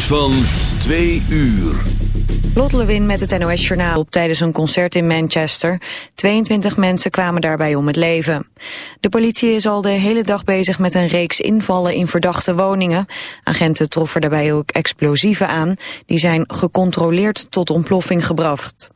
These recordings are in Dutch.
van twee uur. Lot Lewin met het NOS Journaal op tijdens een concert in Manchester. 22 mensen kwamen daarbij om het leven. De politie is al de hele dag bezig met een reeks invallen in verdachte woningen. Agenten troffen daarbij ook explosieven aan. Die zijn gecontroleerd tot ontploffing gebracht.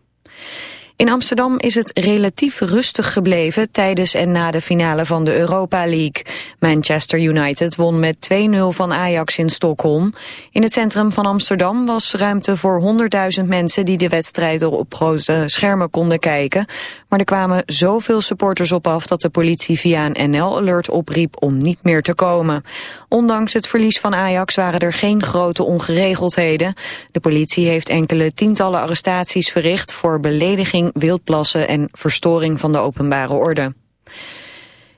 In Amsterdam is het relatief rustig gebleven tijdens en na de finale van de Europa League. Manchester United won met 2-0 van Ajax in Stockholm. In het centrum van Amsterdam was ruimte voor 100.000 mensen die de wedstrijd op grote schermen konden kijken. Maar er kwamen zoveel supporters op af dat de politie via een NL-alert opriep om niet meer te komen. Ondanks het verlies van Ajax waren er geen grote ongeregeldheden. De politie heeft enkele tientallen arrestaties verricht voor belediging, wildplassen en verstoring van de openbare orde.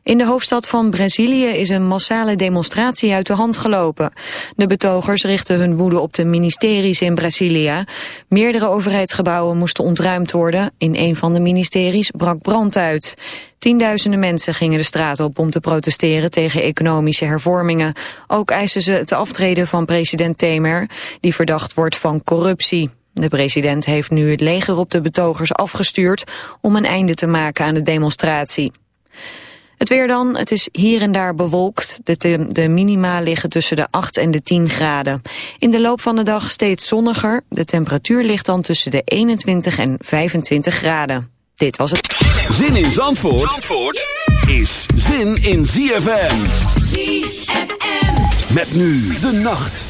In de hoofdstad van Brazilië is een massale demonstratie uit de hand gelopen. De betogers richten hun woede op de ministeries in Brasilia. Meerdere overheidsgebouwen moesten ontruimd worden. In een van de ministeries brak brand uit. Tienduizenden mensen gingen de straat op om te protesteren tegen economische hervormingen. Ook eisen ze het aftreden van president Temer, die verdacht wordt van corruptie. De president heeft nu het leger op de betogers afgestuurd om een einde te maken aan de demonstratie. Het weer dan, het is hier en daar bewolkt. De, de minima liggen tussen de 8 en de 10 graden. In de loop van de dag steeds zonniger. De temperatuur ligt dan tussen de 21 en 25 graden. Dit was het. Zin in Zandvoort, Zandvoort is zin in ZFM. ZFM. Met nu de nacht.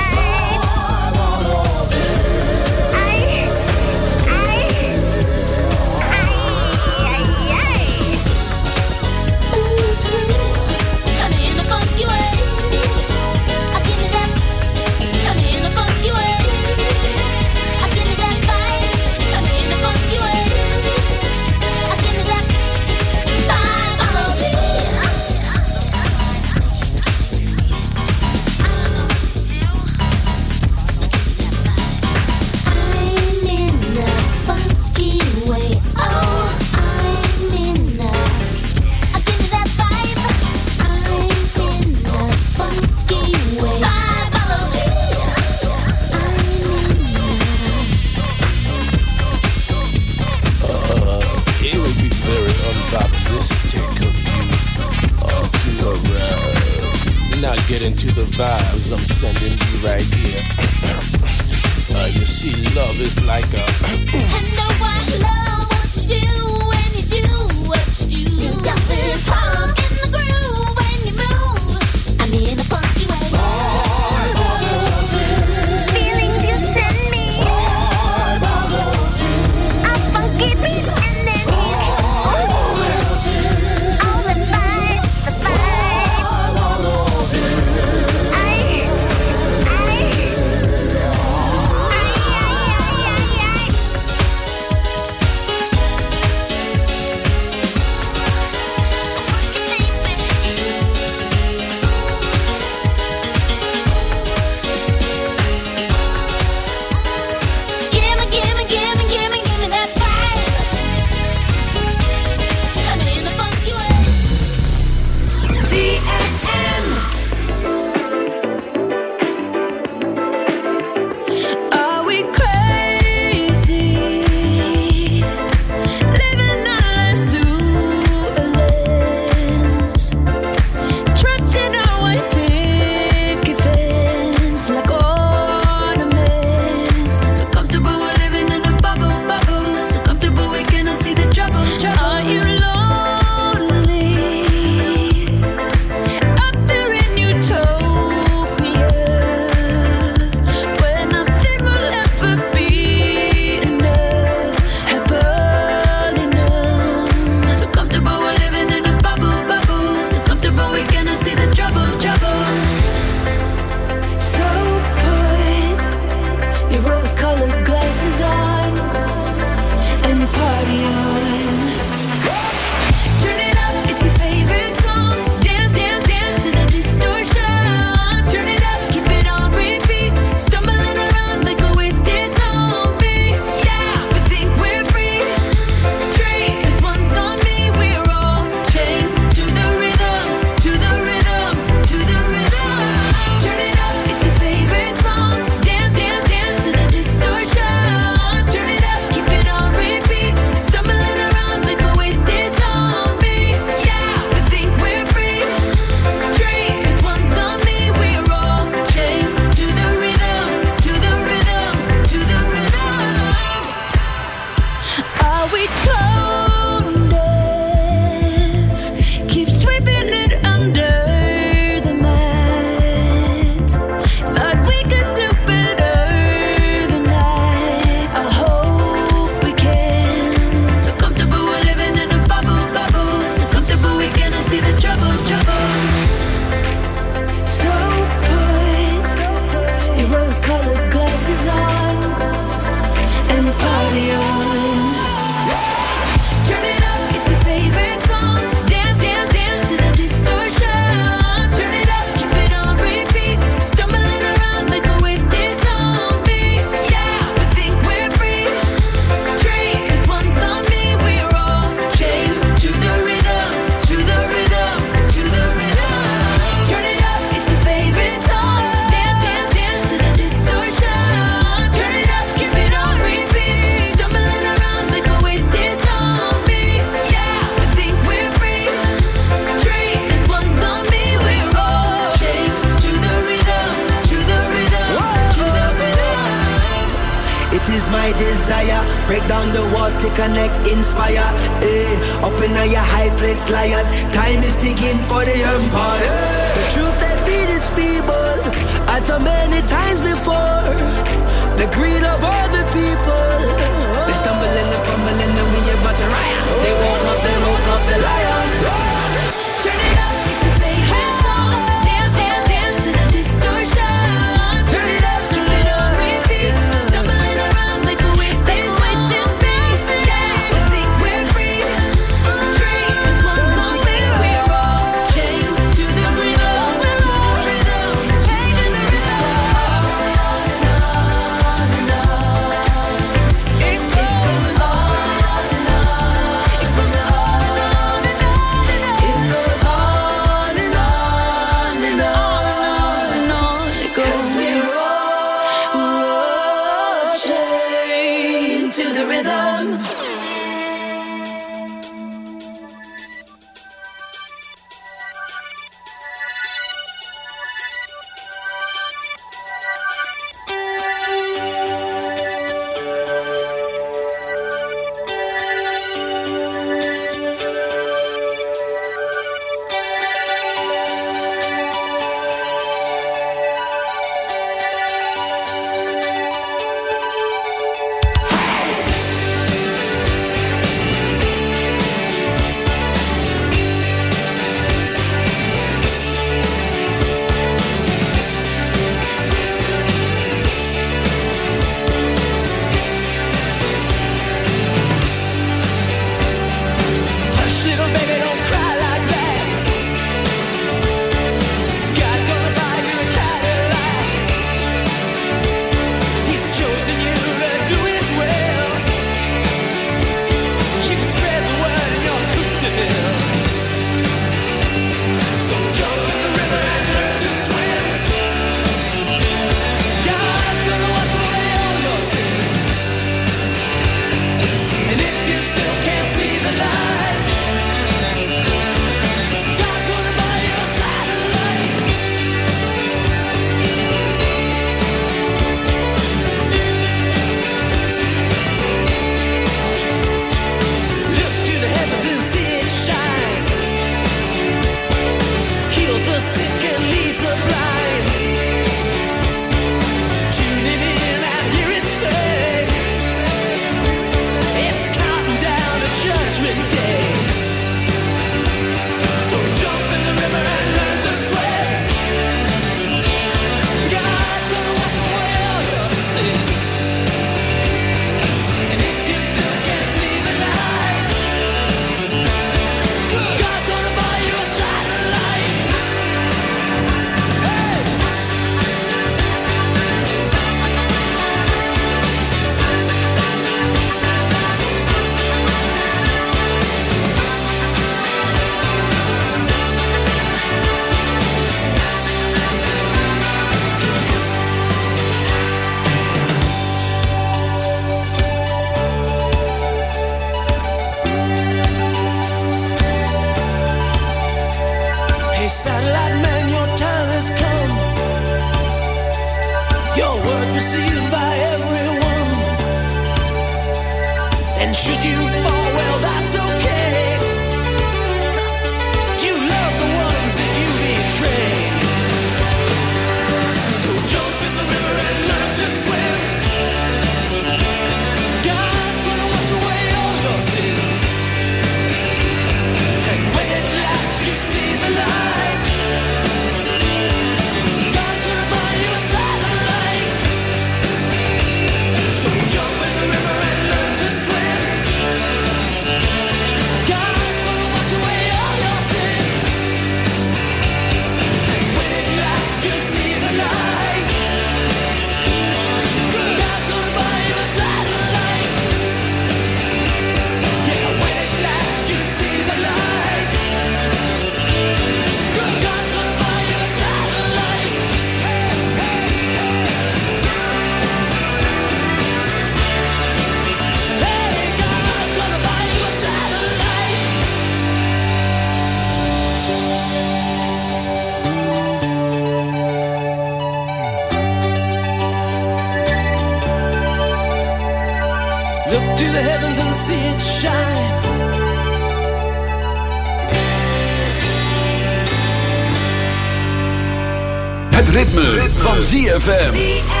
Het ritme, van ZFM.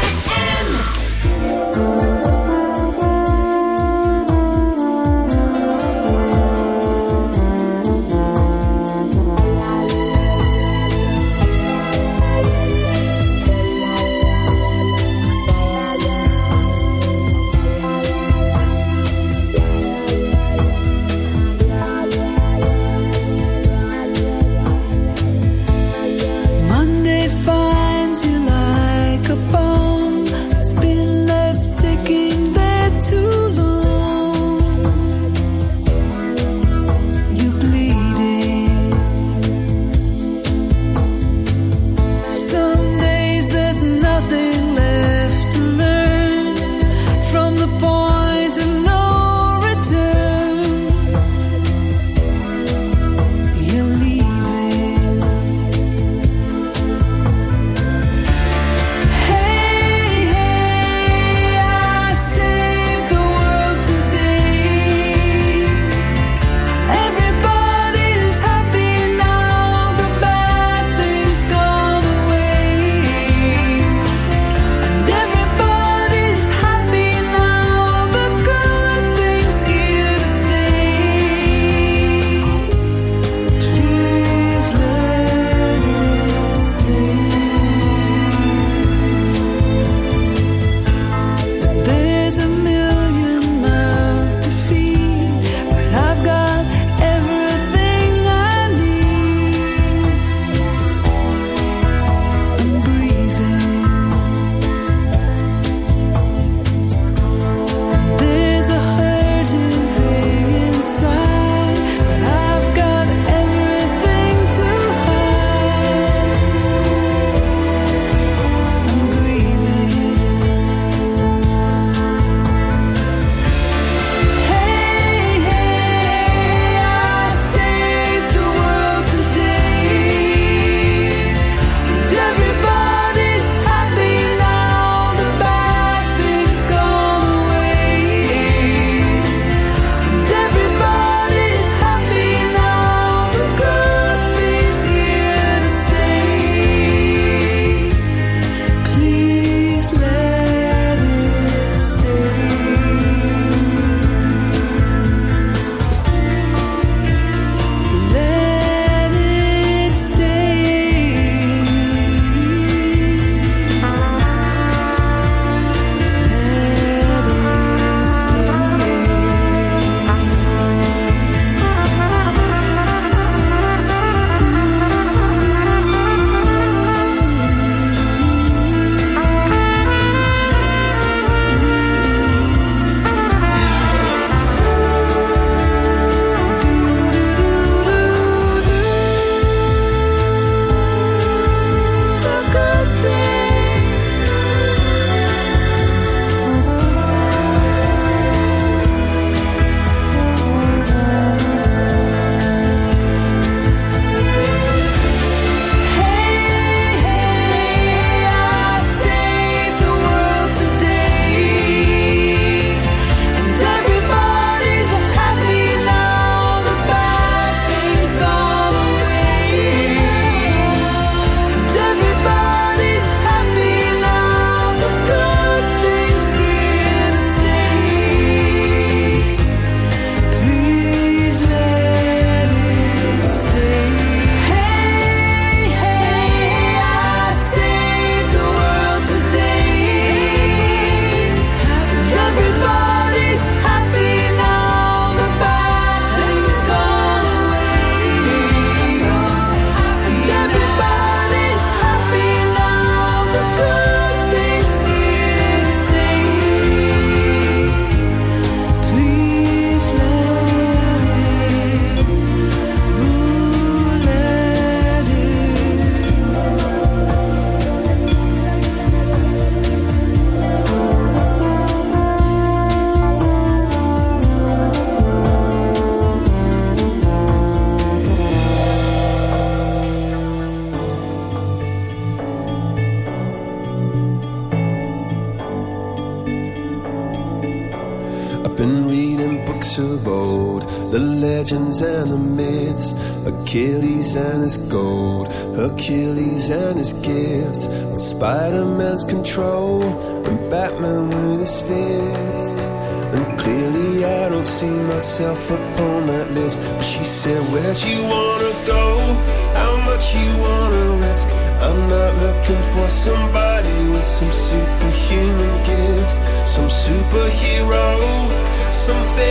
Something.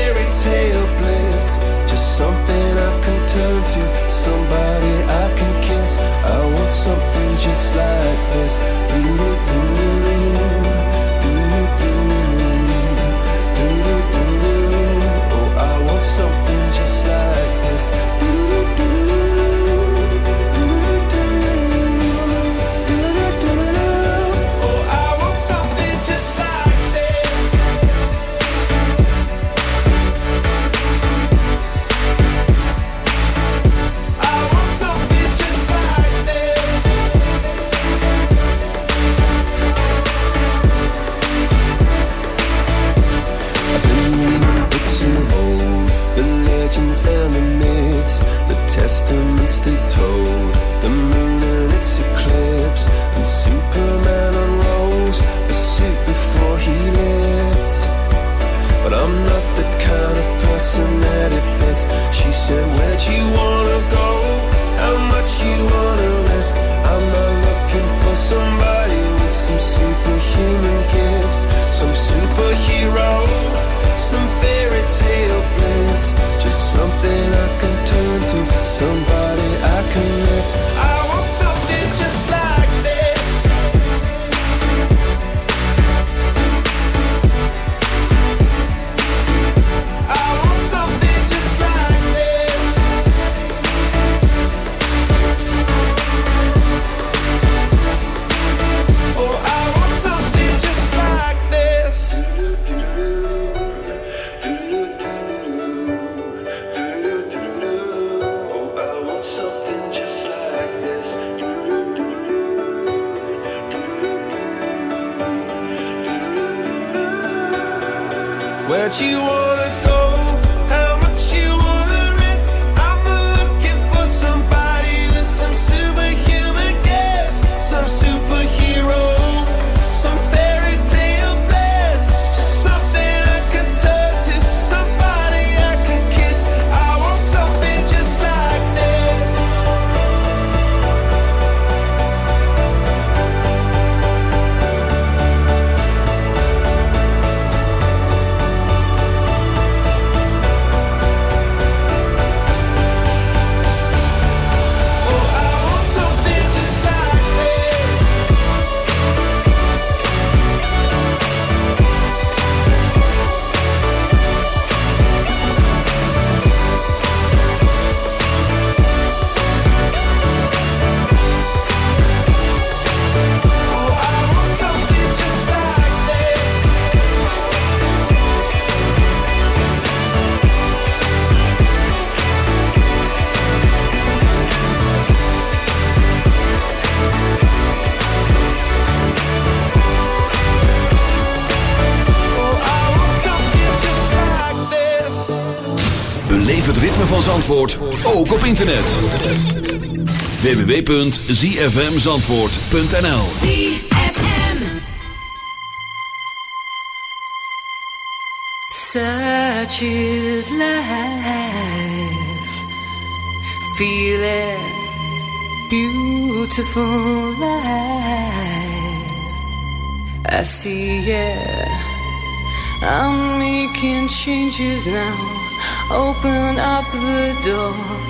ook op internet. www.zfmzandvoort.nl ZFM Such is life. Feel Beautiful life. I see it. I'm making changes now. Open up the door.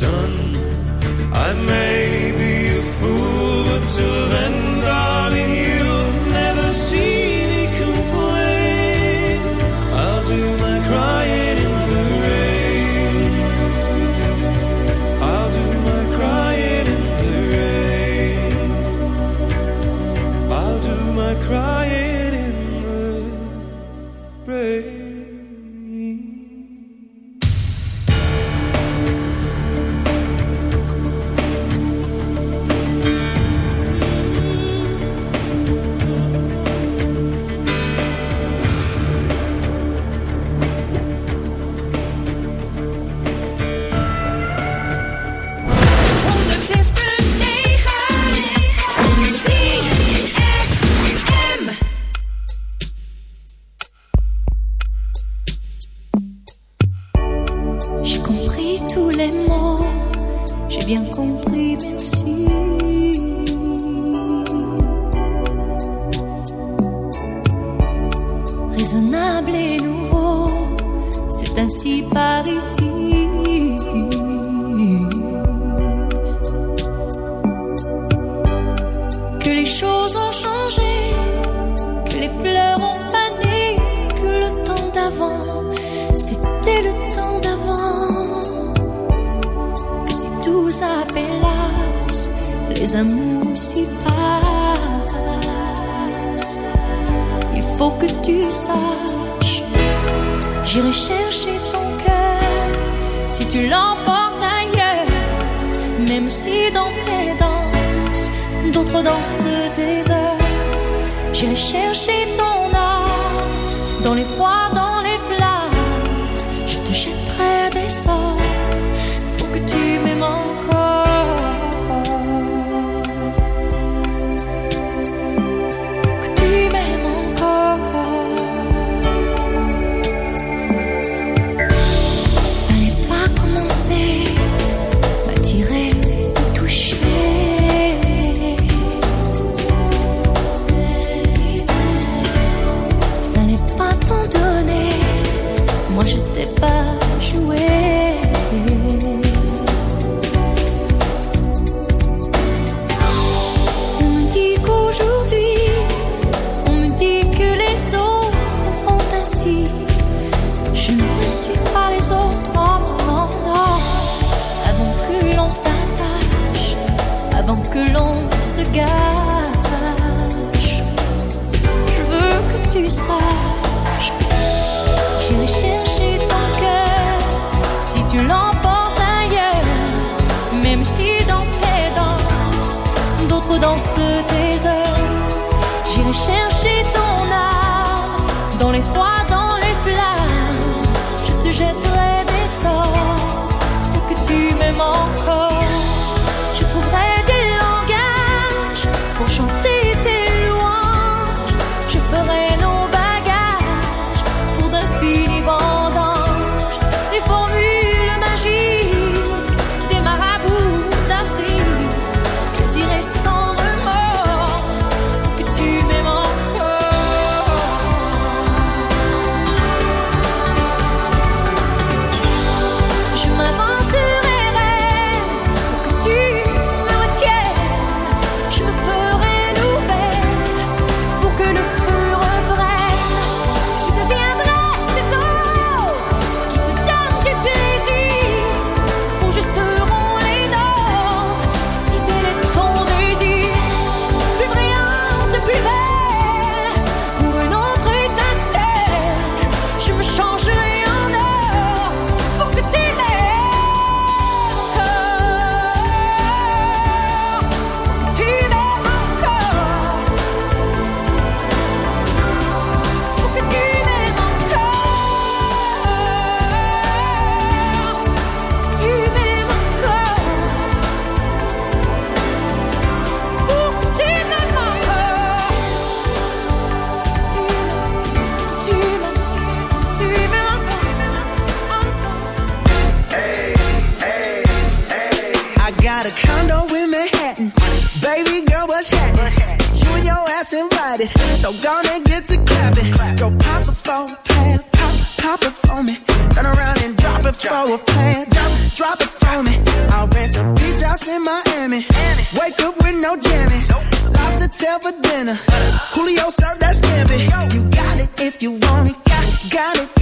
Sun. I may c'était le temps d'avant. Que si tout s'appelasse, les amours s'y passent. Il faut que tu saches, j'irai chercher ton cœur si tu l'emportes ailleurs, même si dans tes danses, d'autres dansent tes heures. J'irai chercher ton âme dans les froids. On me dit qu'aujourd'hui, on me dit que les autres font ainsi. Je ne suis pas les autres en commandant avant que l'on s'attache, avant que l'on se gâche. Je veux que tu saches. Dans ce désert.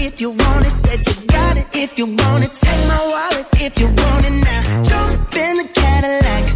if you want it. Said you got it if you want it. Take my wallet if you want it now. Jump in the Cadillac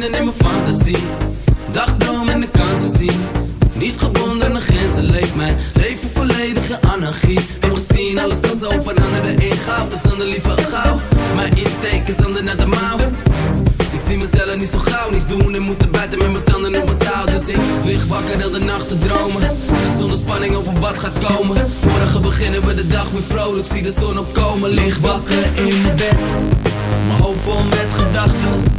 Vinden in mijn fantasie. Dagdroom en de kansen zien. Niet gebonden aan grenzen leeft mijn leven volledig in anarchie. Heb gezien, alles kan zo veranderen in goud. Dus dan de liever gauw. Mijn insteek is handen naar de mouw. Ik zie mezelf niet zo gauw, niets doen en moeten buiten met mijn tanden op mijn touw. Dus ik lig wakker heel de nacht te dromen. Zonder spanning over wat gaat komen. Morgen beginnen we de dag weer vrolijk, zie de zon opkomen. Lig wakker in mijn bed, mijn hoofd vol met gedachten.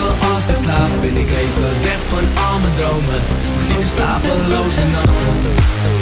als ik slaap Ben ik even weg van al mijn dromen. Dikke slapeloze nachten.